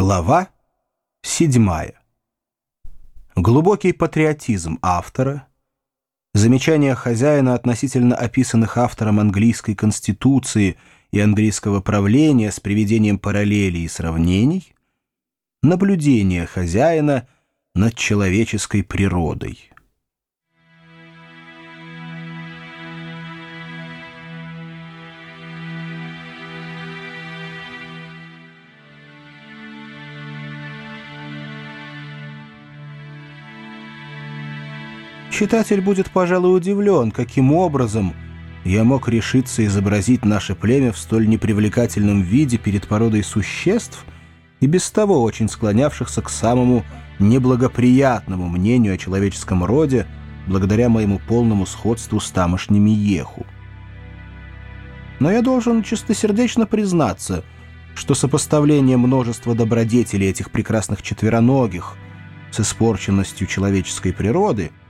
Глава 7. Глубокий патриотизм автора, замечания хозяина относительно описанных автором английской конституции и английского правления с приведением параллелей и сравнений, наблюдение хозяина над человеческой природой. Читатель будет, пожалуй, удивлен, каким образом я мог решиться изобразить наше племя в столь непривлекательном виде перед породой существ и без того очень склонявшихся к самому неблагоприятному мнению о человеческом роде благодаря моему полному сходству с тамошними еху. Но я должен чистосердечно признаться, что сопоставление множества добродетелей этих прекрасных четвероногих с испорченностью человеческой природы —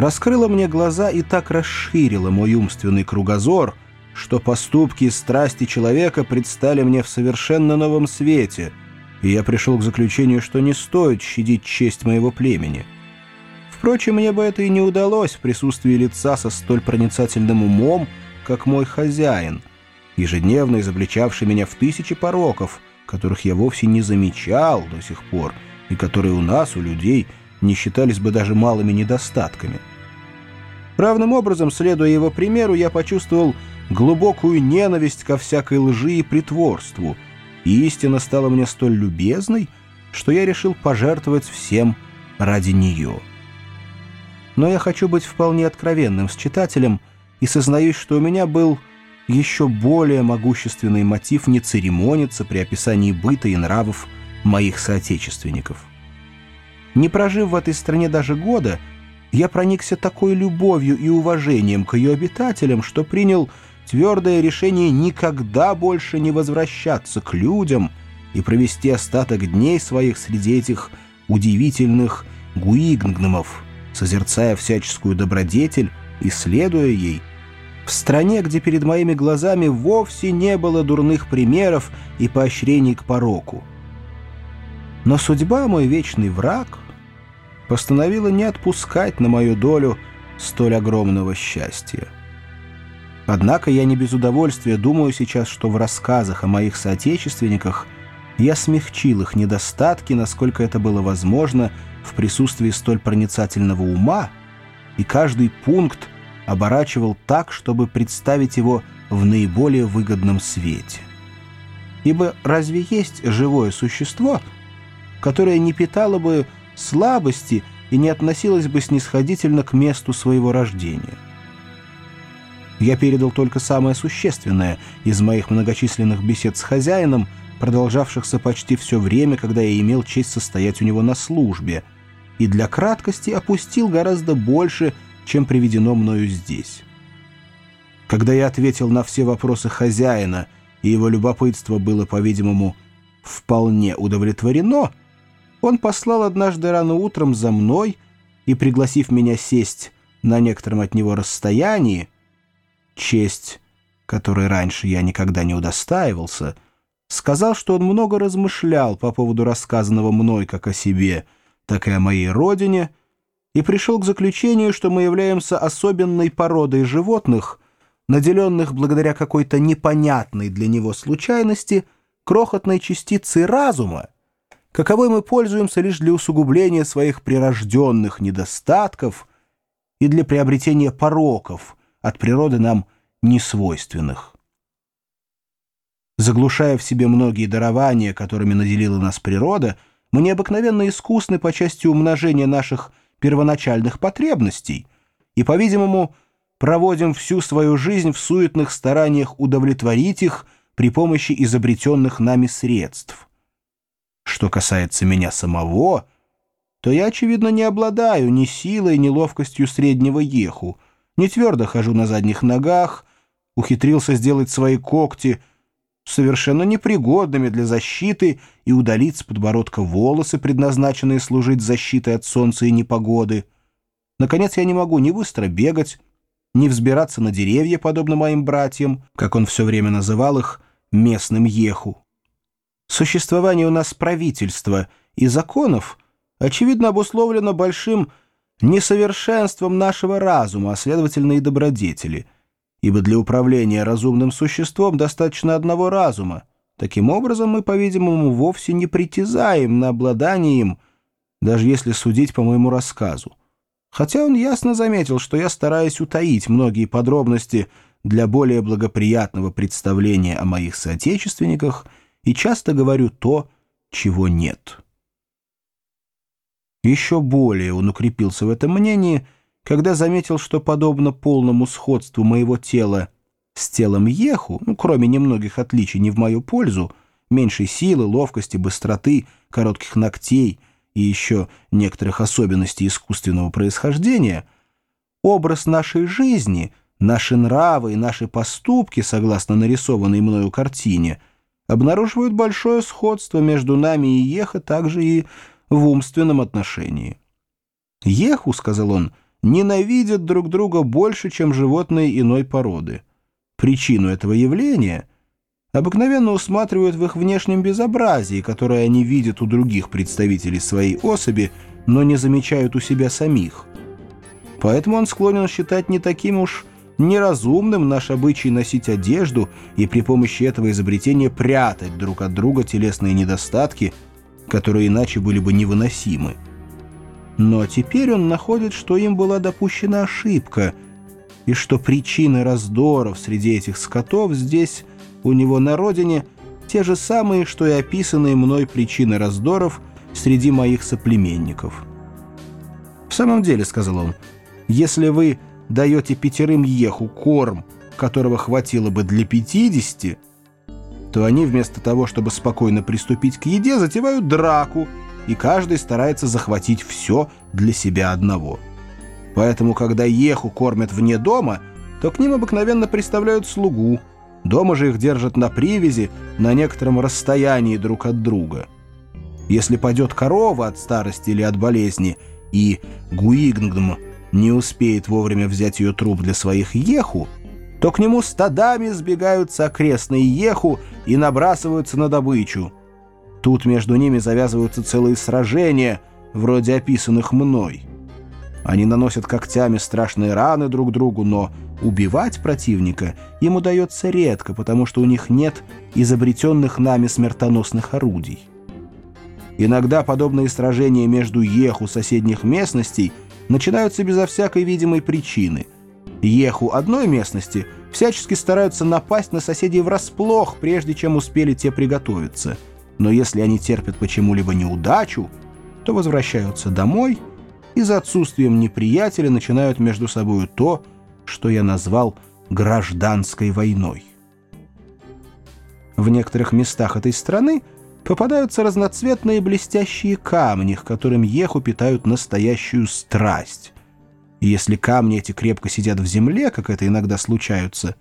раскрыла мне глаза и так расширила мой умственный кругозор, что поступки и страсти человека предстали мне в совершенно новом свете, и я пришел к заключению, что не стоит щадить честь моего племени. Впрочем, мне бы это и не удалось в присутствии лица со столь проницательным умом, как мой хозяин, ежедневно изобличавший меня в тысячи пороков, которых я вовсе не замечал до сих пор, и которые у нас, у людей, не считались бы даже малыми недостатками. Равным образом, следуя его примеру, я почувствовал глубокую ненависть ко всякой лжи и притворству, и истина стала мне столь любезной, что я решил пожертвовать всем ради нее. Но я хочу быть вполне откровенным с читателем и сознаюсь, что у меня был еще более могущественный мотив не церемониться при описании быта и нравов моих соотечественников. Не прожив в этой стране даже года, я проникся такой любовью и уважением к ее обитателям, что принял твердое решение никогда больше не возвращаться к людям и провести остаток дней своих среди этих удивительных гуигнгномов, созерцая всяческую добродетель и следуя ей, в стране, где перед моими глазами вовсе не было дурных примеров и поощрений к пороку. Но судьба, мой вечный враг, постановила не отпускать на мою долю столь огромного счастья. Однако я не без удовольствия думаю сейчас, что в рассказах о моих соотечественниках я смягчил их недостатки, насколько это было возможно в присутствии столь проницательного ума, и каждый пункт оборачивал так, чтобы представить его в наиболее выгодном свете. Ибо разве есть живое существо — которая не питала бы слабости и не относилась бы снисходительно к месту своего рождения. Я передал только самое существенное из моих многочисленных бесед с хозяином, продолжавшихся почти все время, когда я имел честь состоять у него на службе, и для краткости опустил гораздо больше, чем приведено мною здесь. Когда я ответил на все вопросы хозяина, и его любопытство было, по-видимому, вполне удовлетворено, он послал однажды рано утром за мной и, пригласив меня сесть на некотором от него расстоянии, честь, которой раньше я никогда не удостаивался, сказал, что он много размышлял по поводу рассказанного мной как о себе, так и о моей родине, и пришел к заключению, что мы являемся особенной породой животных, наделенных благодаря какой-то непонятной для него случайности крохотной частицей разума, каковой мы пользуемся лишь для усугубления своих прирожденных недостатков и для приобретения пороков, от природы нам несвойственных. Заглушая в себе многие дарования, которыми наделила нас природа, мы необыкновенно искусны по части умножения наших первоначальных потребностей и, по-видимому, проводим всю свою жизнь в суетных стараниях удовлетворить их при помощи изобретенных нами средств. Что касается меня самого, то я, очевидно, не обладаю ни силой, ни ловкостью среднего еху, не твердо хожу на задних ногах, ухитрился сделать свои когти совершенно непригодными для защиты и удалить с подбородка волосы, предназначенные служить защитой от солнца и непогоды. Наконец, я не могу ни быстро бегать, ни взбираться на деревья, подобно моим братьям, как он все время называл их, местным еху. Существование у нас правительства и законов, очевидно, обусловлено большим несовершенством нашего разума, а следовательно и добродетели, ибо для управления разумным существом достаточно одного разума. Таким образом, мы, по-видимому, вовсе не притязаем на обладание им, даже если судить по моему рассказу. Хотя он ясно заметил, что я стараюсь утаить многие подробности для более благоприятного представления о моих соотечественниках и часто говорю то, чего нет. Еще более он укрепился в этом мнении, когда заметил, что подобно полному сходству моего тела с телом Еху, ну, кроме немногих отличий не в мою пользу, меньшей силы, ловкости, быстроты, коротких ногтей и еще некоторых особенностей искусственного происхождения, образ нашей жизни, наши нравы и наши поступки, согласно нарисованной мною картине, обнаруживают большое сходство между нами и Еха также и в умственном отношении. «Еху», — сказал он, — «ненавидят друг друга больше, чем животные иной породы. Причину этого явления обыкновенно усматривают в их внешнем безобразии, которое они видят у других представителей своей особи, но не замечают у себя самих. Поэтому он склонен считать не таким уж неразумным наш обычай носить одежду и при помощи этого изобретения прятать друг от друга телесные недостатки — которые иначе были бы невыносимы. Но теперь он находит, что им была допущена ошибка, и что причины раздоров среди этих скотов здесь, у него на родине, те же самые, что и описанные мной причины раздоров среди моих соплеменников. «В самом деле», — сказал он, — «если вы даете пятерым еху корм, которого хватило бы для пятидесяти, то они вместо того, чтобы спокойно приступить к еде, затевают драку, и каждый старается захватить все для себя одного. Поэтому, когда еху кормят вне дома, то к ним обыкновенно представляют слугу. Дома же их держат на привязи на некотором расстоянии друг от друга. Если падет корова от старости или от болезни, и Гуигнгдм не успеет вовремя взять ее труп для своих еху, то к нему стадами сбегаются окрестные еху и набрасываются на добычу. Тут между ними завязываются целые сражения, вроде описанных мной. Они наносят когтями страшные раны друг другу, но убивать противника им удается редко, потому что у них нет изобретенных нами смертоносных орудий. Иногда подобные сражения между еху соседних местностей начинаются безо всякой видимой причины – еху одной местности всячески стараются напасть на соседей врасплох, прежде чем успели те приготовиться. Но если они терпят почему-либо неудачу, то возвращаются домой и за отсутствием неприятеля начинают между собой то, что я назвал гражданской войной. В некоторых местах этой страны попадаются разноцветные блестящие камни, к которым еху питают настоящую страсть. И если камни эти крепко сидят в земле, как это иногда случаются,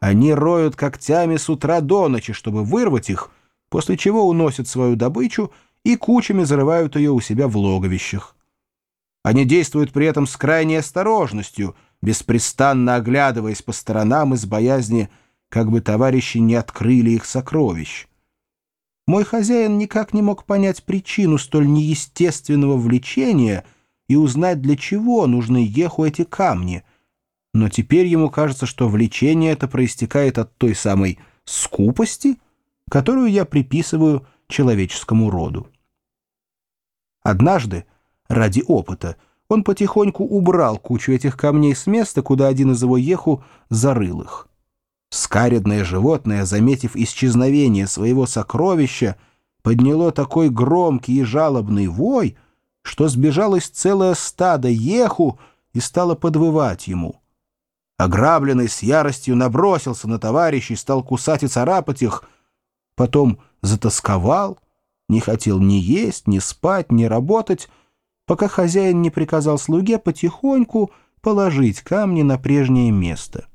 они роют когтями с утра до ночи, чтобы вырвать их, после чего уносят свою добычу и кучами зарывают ее у себя в логовищах. Они действуют при этом с крайней осторожностью, беспрестанно оглядываясь по сторонам из боязни, как бы товарищи не открыли их сокровищ. Мой хозяин никак не мог понять причину столь неестественного влечения — и узнать, для чего нужны Еху эти камни. Но теперь ему кажется, что влечение это проистекает от той самой скупости, которую я приписываю человеческому роду. Однажды, ради опыта, он потихоньку убрал кучу этих камней с места, куда один из его Еху зарыл их. Скаредное животное, заметив исчезновение своего сокровища, подняло такой громкий и жалобный вой — что сбежалось целое стадо еху и стало подвывать ему. Ограбленный с яростью набросился на товарищей, стал кусать и царапать их, потом затасковал, не хотел ни есть, ни спать, ни работать, пока хозяин не приказал слуге потихоньку положить камни на прежнее место.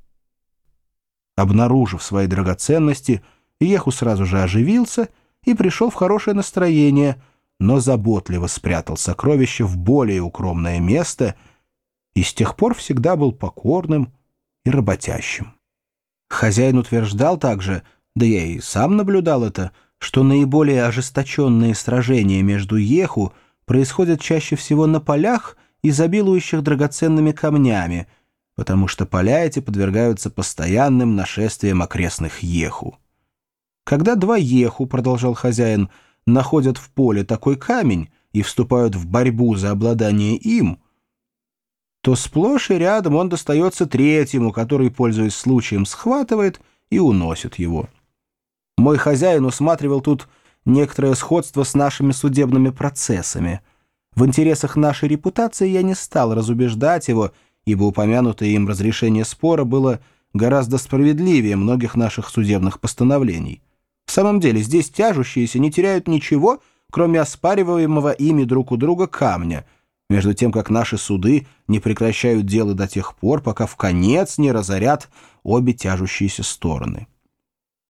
Обнаружив свои драгоценности, Еху сразу же оживился и пришел в хорошее настроение — но заботливо спрятал сокровище в более укромное место и с тех пор всегда был покорным и работящим. Хозяин утверждал также, да я и сам наблюдал это, что наиболее ожесточенные сражения между еху происходят чаще всего на полях, изобилующих драгоценными камнями, потому что поля эти подвергаются постоянным нашествиям окрестных еху. Когда два еху, продолжал хозяин, находят в поле такой камень и вступают в борьбу за обладание им, то сплошь и рядом он достается третьему, который, пользуясь случаем, схватывает и уносит его. Мой хозяин усматривал тут некоторое сходство с нашими судебными процессами. В интересах нашей репутации я не стал разубеждать его, ибо упомянутое им разрешение спора было гораздо справедливее многих наших судебных постановлений. В самом деле, здесь тяжущиеся не теряют ничего, кроме оспариваемого ими друг у друга камня, между тем, как наши суды не прекращают дело до тех пор, пока в конец не разорят обе тяжущиеся стороны.